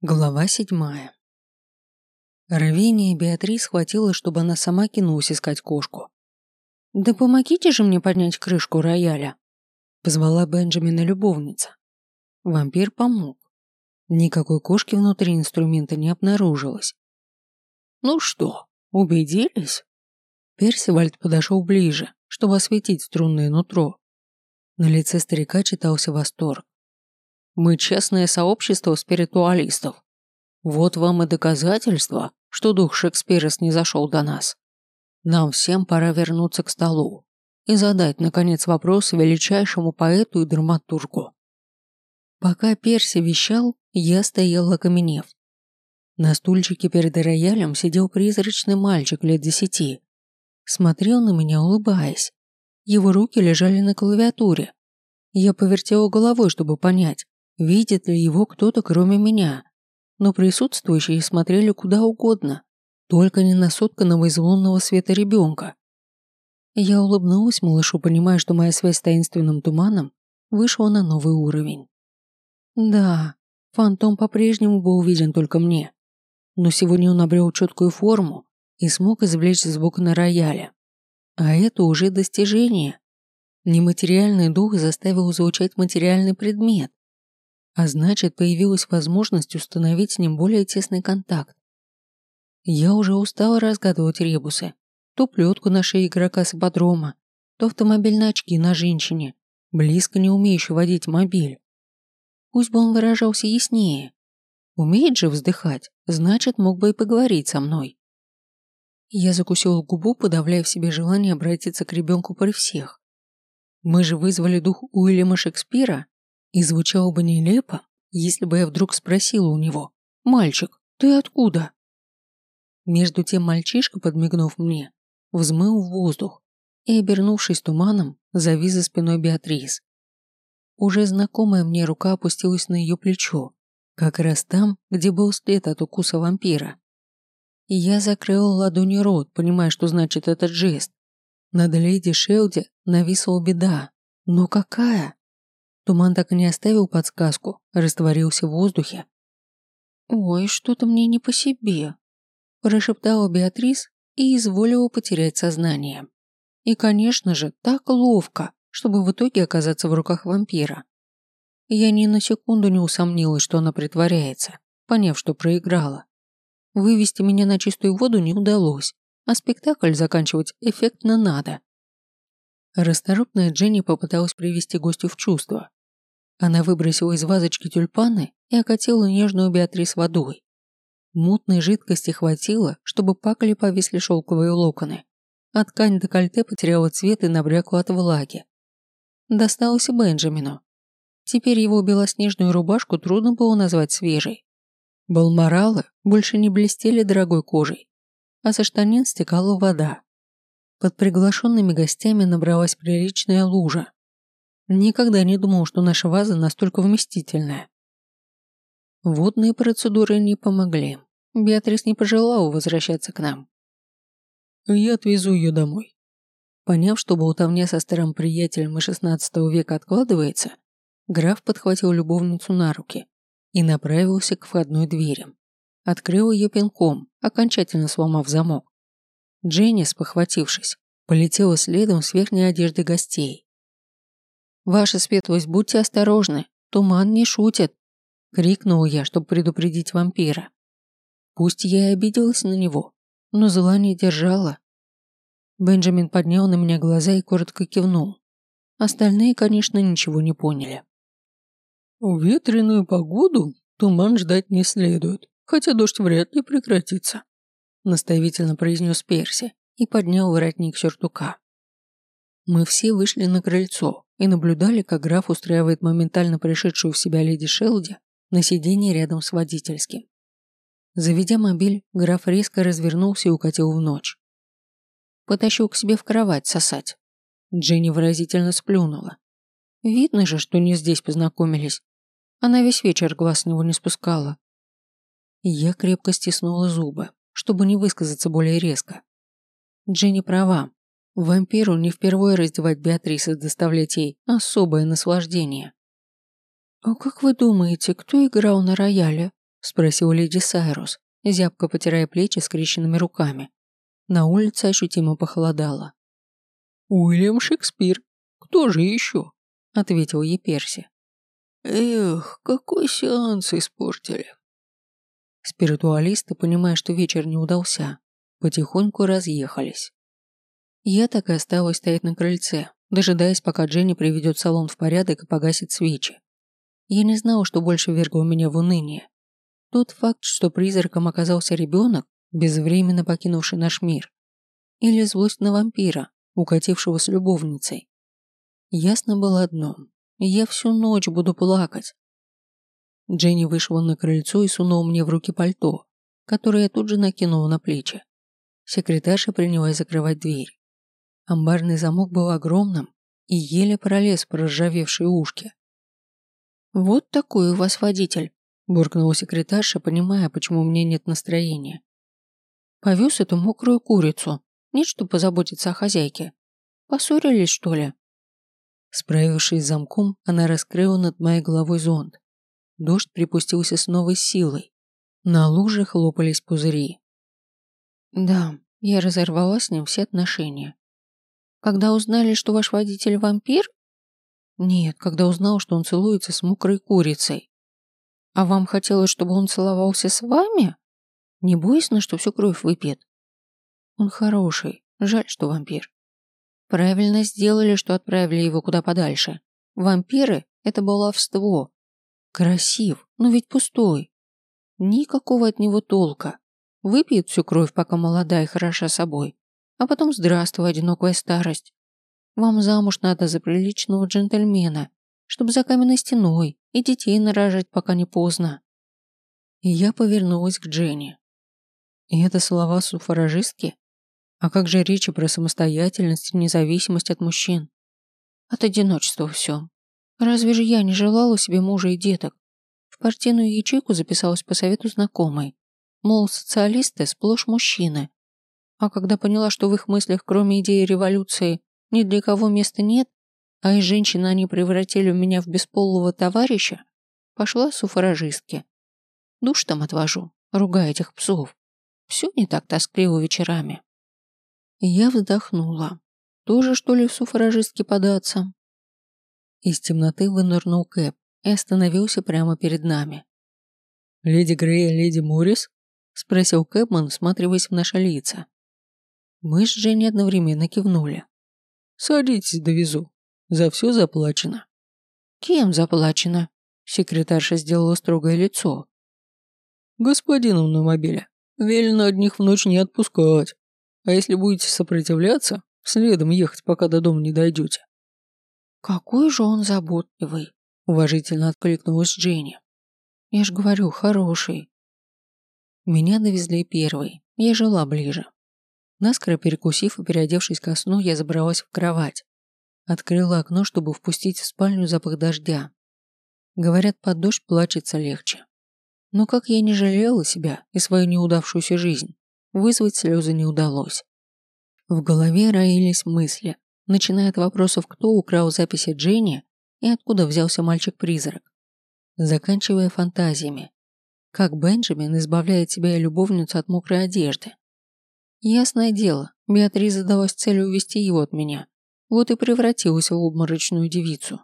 Глава седьмая. Рвение Беатрис хватило, чтобы она сама кинулась искать кошку. «Да помогите же мне поднять крышку рояля!» Позвала Бенджамина любовница. Вампир помог. Никакой кошки внутри инструмента не обнаружилось. «Ну что, убедились?» Персивальд подошел ближе, чтобы осветить струнное нутро. На лице старика читался восторг. Мы частное сообщество спиритуалистов. Вот вам и доказательство, что дух Шекспира снизошел до нас. Нам всем пора вернуться к столу и задать, наконец, вопрос величайшему поэту и драматургу. Пока Перси вещал, я стоял окаменев. На стульчике перед роялем сидел призрачный мальчик лет десяти. Смотрел на меня, улыбаясь. Его руки лежали на клавиатуре. Я повертела головой, чтобы понять, видит ли его кто-то кроме меня, но присутствующие смотрели куда угодно, только не на сотканного из лунного света ребенка. Я улыбнулась малышу, понимая, что моя связь с таинственным туманом вышла на новый уровень. Да, фантом по-прежнему был увиден только мне, но сегодня он обрел четкую форму и смог извлечь звук на рояле. А это уже достижение. Нематериальный дух заставил звучать материальный предмет. А значит, появилась возможность установить с ним более тесный контакт. Я уже устала разгадывать ребусы. То плетку на шее игрока с ипподрома, то автомобильные очки на женщине, близко не умеющей водить мобиль. Пусть бы он выражался яснее. Умеет же вздыхать, значит, мог бы и поговорить со мной. Я закусила губу, подавляя в себе желание обратиться к ребенку при всех. Мы же вызвали дух Уильяма Шекспира, и звучало бы нелепо, если бы я вдруг спросила у него «Мальчик, ты откуда?» Между тем мальчишка, подмигнув мне, взмыл в воздух и, обернувшись туманом, завис за спиной Беатрис. Уже знакомая мне рука опустилась на ее плечо, как раз там, где был след от укуса вампира. И я закрыл ладонью рот, понимая, что значит этот жест. Над леди Шелди нависла беда. Но какая? Туман так и не оставил подсказку, растворился в воздухе. «Ой, что-то мне не по себе», – прошептала Беатрис и изволила потерять сознание. И, конечно же, так ловко, чтобы в итоге оказаться в руках вампира. Я ни на секунду не усомнилась, что она притворяется, поняв, что проиграла. Вывести меня на чистую воду не удалось, а спектакль заканчивать эффектно надо. Расторопная Дженни попыталась привести гостю в чувство, она выбросила из вазочки тюльпаны и окатила нежную Беатрис водой. Мутной жидкости хватило, чтобы пакали повисли шелковые локоны, а ткань декольте потеряла цвет и набрякла от влаги. Досталось и Бенджамину. Теперь его белоснежную рубашку трудно было назвать свежей. Балморалы больше не блестели дорогой кожей, а со штанин стекала вода. Под приглашенными гостями набралась приличная лужа, Никогда не думал, что наша ваза настолько вместительная. Водные процедуры не помогли. Беатрис не пожелала возвращаться к нам. Я отвезу ее домой. Поняв, что болтовня со старым приятелем и XVI века откладывается, граф подхватил любовницу на руки и направился к входной двери. Открыл ее пинком, окончательно сломав замок. Дженни, спохватившись, полетела следом с верхней одежды гостей. «Ваша светлость, будьте осторожны, туман не шутит!» – крикнул я, чтобы предупредить вампира. Пусть я и обиделась на него, но зла не держала. Бенджамин поднял на меня глаза и коротко кивнул. Остальные, конечно, ничего не поняли. В ветреную погоду туман ждать не следует, хотя дождь вряд ли прекратится, наставительно произнес Перси и поднял воротник сюртука. Мы все вышли на крыльцо, и наблюдали, как граф устраивает моментально пришедшую в себя леди Шелди на сиденье рядом с водительским. Заведя мобиль, граф резко развернулся и укатил в ночь. Потащил к себе в кровать сосать. Дженни выразительно сплюнула. Видно же, что не здесь познакомились. Она весь вечер глаз с него не спускала. Я крепко стиснула зубы, чтобы не высказаться более резко. Дженни права. Вампиру не впервые раздевать Беатрис и доставлять ей особое наслаждение. «А как вы думаете, кто играл на рояле?» – спросила леди Сайрус, зябко потирая плечи скрещенными руками. На улице ощутимо похолодало. «Уильям Шекспир. Кто же еще?» – ответил ей Перси. «Эх, какой сеанс испортили!» Спиритуалисты, понимая, что вечер не удался, потихоньку разъехались. Я так и осталась стоять на крыльце, дожидаясь, пока Дженни приведет салон в порядок и погасит свечи. Я не знала, что больше вергло меня в уныние. Тот факт, что призраком оказался ребенок, безвременно покинувший наш мир, или злость на вампира, укатившего с любовницей. Ясно было одно – я всю ночь буду плакать. Дженни вышла на крыльцо и сунула мне в руки пальто, которое я тут же накинула на плечи. Секретарша принялась закрывать дверь. Амбарный замок был огромным и еле пролез по ржавевшей ушке. «Вот такой у вас водитель», – буркнула секретарша, понимая, почему у меня нет настроения. «Повез эту мокрую курицу. Нет, что позаботиться о хозяйке. Поссорились, что ли?» Справившись с замком, она раскрыла над моей головой зонт. Дождь припустился с новой силой. На луже хлопались пузыри. Да, я разорвала с ним все отношения. Когда узнали, что ваш водитель вампир? Нет, когда узнал, что он целуется с мокрой курицей. А вам хотелось, чтобы он целовался с вами? Не боязно, что всю кровь выпьет? Он хороший, жаль, что вампир. Правильно сделали, что отправили его куда подальше. Вампиры – это баловство. Красив, но ведь пустой. Никакого от него толка. Выпьет всю кровь, пока молода и хороша собой. А потом здравствуй, одинокая старость. Вам замуж надо за приличного джентльмена, чтобы за каменной стеной и детей нарожать, пока не поздно. И я повернулась к Дженни. И это слова суфражистки? А как же речи про самостоятельность и независимость от мужчин? От одиночества все. Разве же я не желала себе мужа и деток? В партийную ячейку записалась по совету знакомой. Мол, социалисты сплошь мужчины, а когда поняла, что в их мыслях, кроме идеи революции, ни для кого места нет, а из женщины они превратили меня в бесполого товарища, пошла суфражистке. Душ там отвожу, ругая этих псов. Все не так тоскливо вечерами. Я вздохнула. Тоже, что ли, в суфражистке податься? Из темноты вынырнул Кэп и остановился прямо перед нами. «Леди Грей леди Моррис?» – спросил Кэпман, всматриваясь в наши лица. Мы с Женей одновременно кивнули. «Садитесь, довезу. За все заплачено». «Кем заплачено?» Секретарша сделала строгое лицо. «Господином на мобиле. Велено одних в ночь не отпускать. А если будете сопротивляться, следом ехать, пока до дома не дойдете». «Какой же он заботливый», – уважительно откликнулась Дженни. «Я ж говорю, хороший». Меня довезли первой, я жила ближе. Наскоро перекусив и переодевшись ко сну, я забралась в кровать. Открыла окно, чтобы впустить в спальню запах дождя. Говорят, под дождь плачется легче. Но как я не жалела себя и свою неудавшуюся жизнь, вызвать слезы не удалось. В голове роились мысли, начиная от вопросов, кто украл записи Дженни и откуда взялся мальчик-призрак, заканчивая фантазиями, как Бенджамин избавляет себя и любовницу от мокрой одежды, Ясное дело, Беатрис задалась целью увести его от меня. Вот и превратилась в обморочную девицу.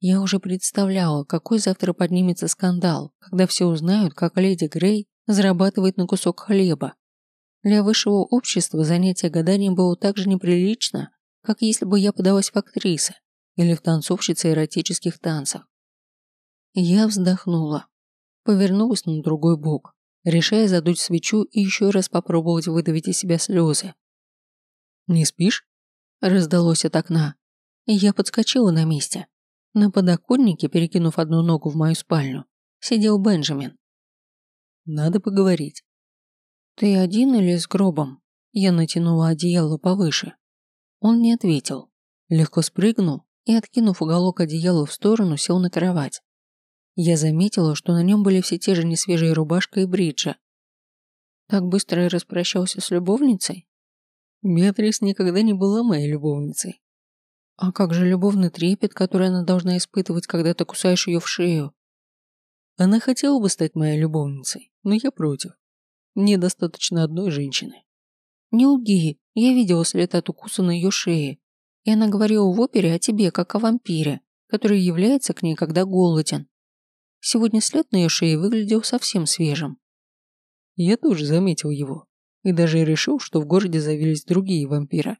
Я уже представляла, какой завтра поднимется скандал, когда все узнают, как леди Грей зарабатывает на кусок хлеба. Для высшего общества занятие гаданием было так же неприлично, как если бы я подалась в актрисы или в танцовщицы эротических танцев. Я вздохнула, повернулась на другой бок решая задуть свечу и еще раз попробовать выдавить из себя слезы. «Не спишь?» – раздалось от окна. Я подскочила на месте. На подоконнике, перекинув одну ногу в мою спальню, сидел Бенджамин. «Надо поговорить». «Ты один или с гробом?» Я натянула одеяло повыше. Он не ответил. Легко спрыгнул и, откинув уголок одеяла в сторону, сел на кровать. Я заметила, что на нем были все те же несвежие рубашка и бриджи. Так быстро я распрощался с любовницей? Беатрис никогда не была моей любовницей. А как же любовный трепет, который она должна испытывать, когда ты кусаешь ее в шею? Она хотела бы стать моей любовницей, но я против. Мне достаточно одной женщины. Не лги, я видела след от укуса на ее шее. И она говорила в опере о тебе, как о вампире, который является к ней, когда голоден. Сегодня след на ее шее выглядел совсем свежим. Я тоже заметил его. И даже решил, что в городе завелись другие вампиры.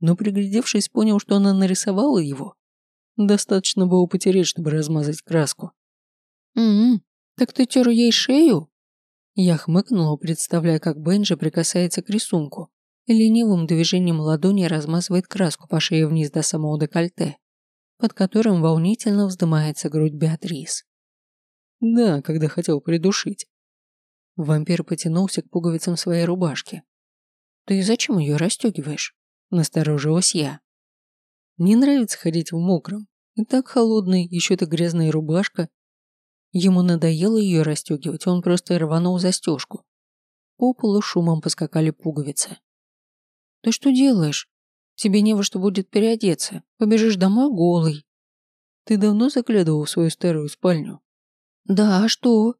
Но приглядевшись, понял, что она нарисовала его. Достаточно было потереть, чтобы размазать краску. «М-м, так ты тер ей шею?» Я хмыкнула, представляя, как Бенджи прикасается к рисунку и ленивым движением ладони размазывает краску по шее вниз до самого декольте, под которым волнительно вздымается грудь Беатрис. Да, когда хотел придушить. Вампир потянулся к пуговицам своей рубашки. «Ты зачем ее расстегиваешь?» – насторожилась я. «Не нравится ходить в мокром. И так холодный, еще эта грязная рубашка. Ему надоело ее расстегивать, он просто рванул застежку. По полу шумом поскакали пуговицы. «Ты что делаешь? Тебе не во что будет переодеться. Побежишь домой голый». «Ты давно заглядывал в свою старую спальню?» «Да, а что?»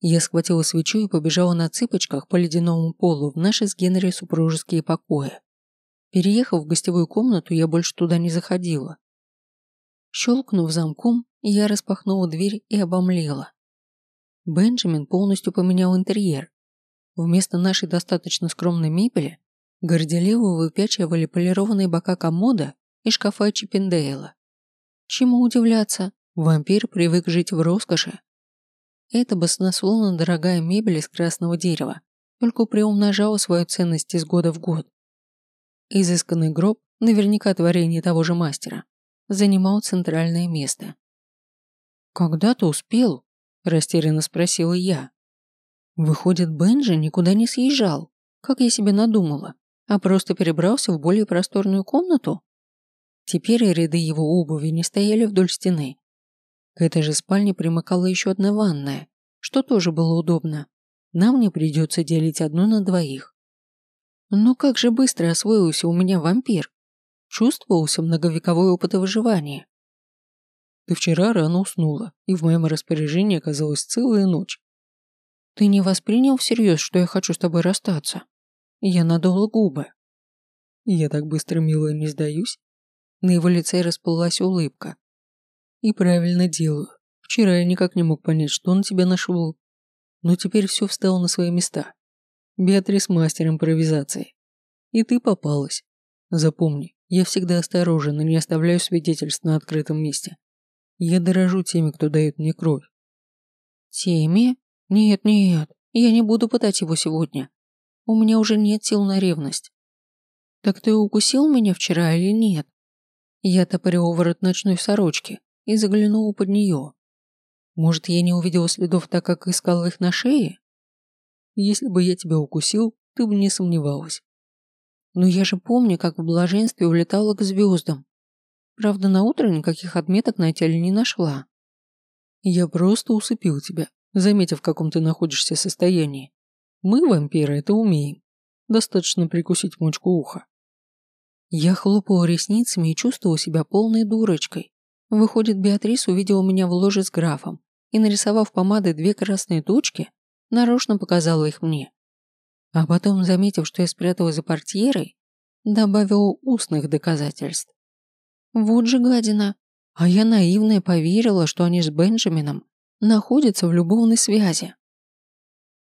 Я схватила свечу и побежала на цыпочках по ледяному полу в наши с Генри супружеские покои. Переехав в гостевую комнату, я больше туда не заходила. Щелкнув замком, я распахнула дверь и обомлела. Бенджамин полностью поменял интерьер. Вместо нашей достаточно скромной мебели горделиво выпячивали полированные бока комода и шкафа Чиппендейла. Чему удивляться, вампир привык жить в роскоши. Эта баснословно дорогая мебель из красного дерева только приумножала свою ценность из года в год. Изысканный гроб, наверняка творение того же мастера, занимал центральное место. «Когда ты успел?» – растерянно спросила я. «Выходит, Бенджи никуда не съезжал, как я себе надумала, а просто перебрался в более просторную комнату?» Теперь ряды его обуви не стояли вдоль стены. К этой же спальне примыкала еще одна ванная, что тоже было удобно. Нам не придется делить одну на двоих. Но как же быстро освоился у меня вампир чувствовался многовековой опыт выживания. Ты вчера рано уснула, и в моем распоряжении оказалась целая ночь. Ты не воспринял всерьез, что я хочу с тобой расстаться? Я надула губы. Я так быстро, милая, не сдаюсь. На его лице расплылась улыбка. И правильно делаю. Вчера я никак не мог понять, что он тебя нашел. Но теперь все встало на свои места. Беатрис мастер импровизации. И ты попалась. Запомни, я всегда осторожен и не оставляю свидетельств на открытом месте. Я дорожу теми, кто дает мне кровь. Теми? Нет, нет, я не буду пытать его сегодня. У меня уже нет сил на ревность. Так ты укусил меня вчера или нет? Я топорил ворот ночной сорочки и заглянул под нее. Может, я не увидел следов так, как искал их на шее? Если бы я тебя укусил, ты бы не сомневалась. Но я же помню, как в блаженстве улетала к звездам. Правда, на утро никаких отметок на теле не нашла. Я просто усыпил тебя, заметив, в каком ты находишься состоянии. Мы, вампиры, это умеем. Достаточно прикусить мочку уха. Я хлопала ресницами и чувствовала себя полной дурочкой. Выходит, Беатрис увидела меня в ложе с графом и, нарисовав помадой две красные точки, нарочно показала их мне. А потом, заметив, что я спряталась за портьерой, добавил устных доказательств. Вот же гадина. А я наивная поверила, что они с Бенджамином находятся в любовной связи.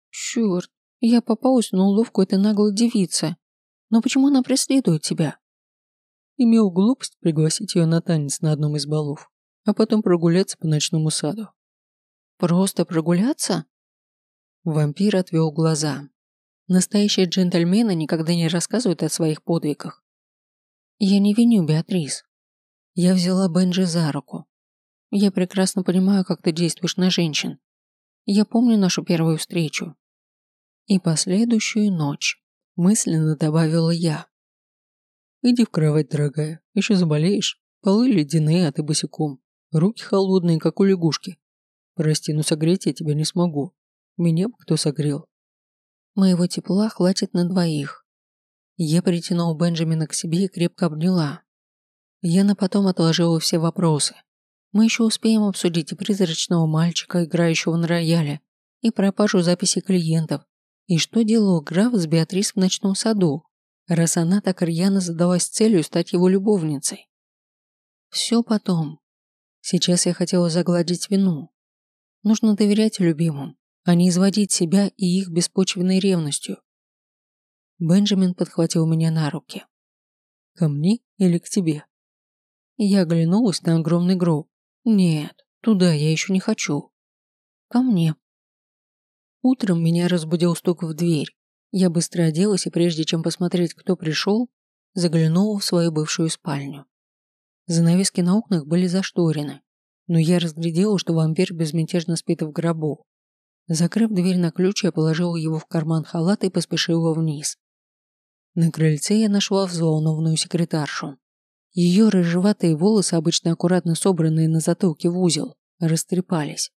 Черт, я попалась на уловку этой наглой девицы. Но почему она преследует тебя? Имел глупость пригласить ее на танец на одном из балов, а потом прогуляться по ночному саду. Просто прогуляться? Вампир отвел глаза. Настоящие джентльмены никогда не рассказывают о своих подвигах. Я не виню Беатрис. Я взяла Бенджи за руку. Я прекрасно понимаю, как ты действуешь на женщин. Я помню нашу первую встречу. И последующую ночь. Мысленно добавила я. Иди в кровать, дорогая. Еще заболеешь. Полы ледяные, а ты босиком. Руки холодные, как у лягушки. Прости, но согреть я тебя не смогу. Меня бы кто согрел. Моего тепла хватит на двоих. Я притянул Бенджамина к себе и крепко обняла. Я на потом отложила все вопросы. Мы еще успеем обсудить и призрачного мальчика, играющего на рояле, и пропажу записи клиентов, и что делал граф с Беатрис в ночном саду, раз она так рьяно задалась целью стать его любовницей. Все потом. Сейчас я хотела загладить вину. Нужно доверять любимым, а не изводить себя и их беспочвенной ревностью. Бенджамин подхватил меня на руки. «Ко мне или к тебе?» Я оглянулась на огромный гроб. «Нет, туда я еще не хочу. Ко мне». Утром меня разбудил стук в дверь. Я быстро оделась и прежде чем посмотреть, кто пришел, заглянула в свою бывшую спальню. Занавески на окнах были зашторены, но я разглядела, что вампир безмятежно спит в гробу. Закрыв дверь на ключ, я положила его в карман халата и поспешила вниз. На крыльце я нашла взволнованную секретаршу. Ее рыжеватые волосы, обычно аккуратно собранные на затылке в узел, растрепались.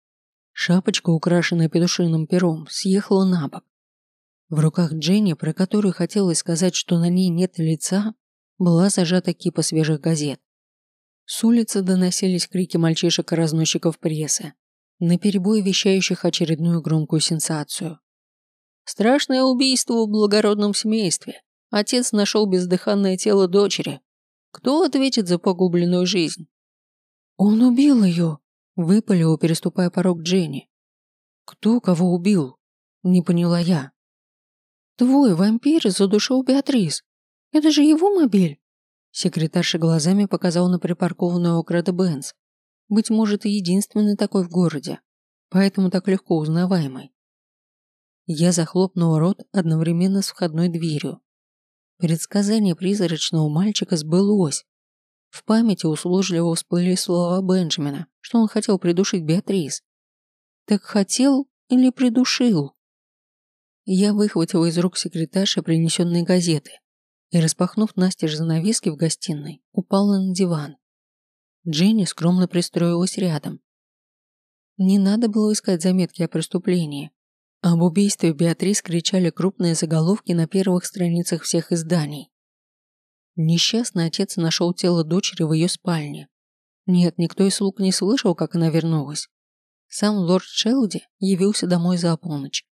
Шапочка, украшенная петушиным пером, съехала на бок. В руках Дженни, про которую хотелось сказать, что на ней нет лица, была зажата кипа свежих газет. С улицы доносились крики мальчишек и разносчиков прессы, наперебой вещающих очередную громкую сенсацию. Страшное убийство в благородном семействе. Отец нашел бездыханное тело дочери. Кто ответит за погубленную жизнь? Он убил ее, выпалила, переступая порог Дженни. Кто кого убил? Не поняла я. Твой вампир задушил Беатрис. Это же его мобиль. Секретарша глазами показал на припаркованную у Крада Бенц. Быть может, и единственный такой в городе, поэтому так легко узнаваемый. Я захлопнул рот одновременно с входной дверью. Предсказание призрачного мальчика сбылось. В памяти услужливо всплыли слова Бенджамина, что он хотел придушить Беатрис. Так хотел или придушил? Я выхватила из рук секретарши принесенные газеты и, распахнув настежь занавески в гостиной, упала на диван. Дженни скромно пристроилась рядом. Не надо было искать заметки о преступлении. Об убийстве Беатрис кричали крупные заголовки на первых страницах всех изданий. Несчастный отец нашел тело дочери в ее спальне. Нет, никто из слуг не слышал, как она вернулась. Сам лорд Шелди явился домой за полночь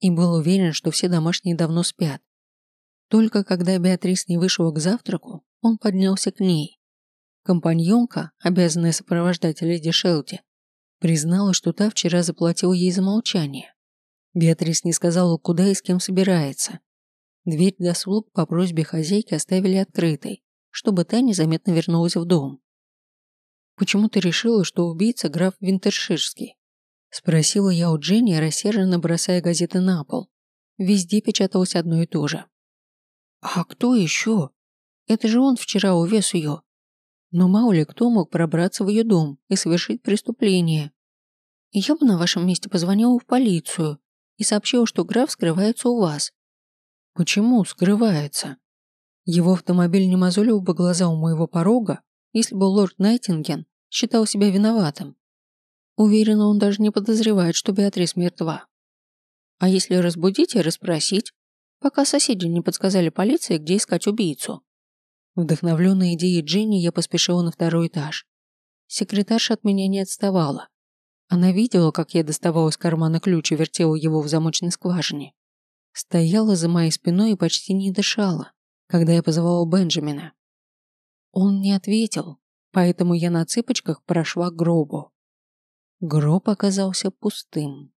и был уверен, что все домашние давно спят. Только когда Беатрис не вышла к завтраку, он поднялся к ней. Компаньонка, обязанная сопровождать леди Шелти, признала, что та вчера заплатила ей за молчание. Беатрис не сказала, куда и с кем собирается. Дверь для слуг по просьбе хозяйки оставили открытой, чтобы та незаметно вернулась в дом. «Почему ты решила, что убийца граф Винтерширский?» Спросила я у Дженни, рассерженно бросая газеты на пол. Везде печаталось одно и то же. «А кто еще? Это же он вчера увез ее. Но мало ли кто мог пробраться в ее дом и совершить преступление. Я бы на вашем месте позвонила в полицию и сообщила, что граф скрывается у вас». «Почему скрывается?» Его автомобиль не мозолил бы глаза у моего порога, если бы лорд Найтинген считал себя виноватым. Уверена, он даже не подозревает, что Беатрис мертва. А если разбудить и расспросить, пока соседи не подсказали полиции, где искать убийцу? Вдохновленной идеей Дженни я поспешила на второй этаж. Секретарша от меня не отставала. Она видела, как я доставала из кармана ключ и вертела его в замочной скважине. Стояла за моей спиной и почти не дышала, когда я позвала Бенджамина. Он не ответил, поэтому я на цыпочках прошла к гробу. Гроб оказался пустым.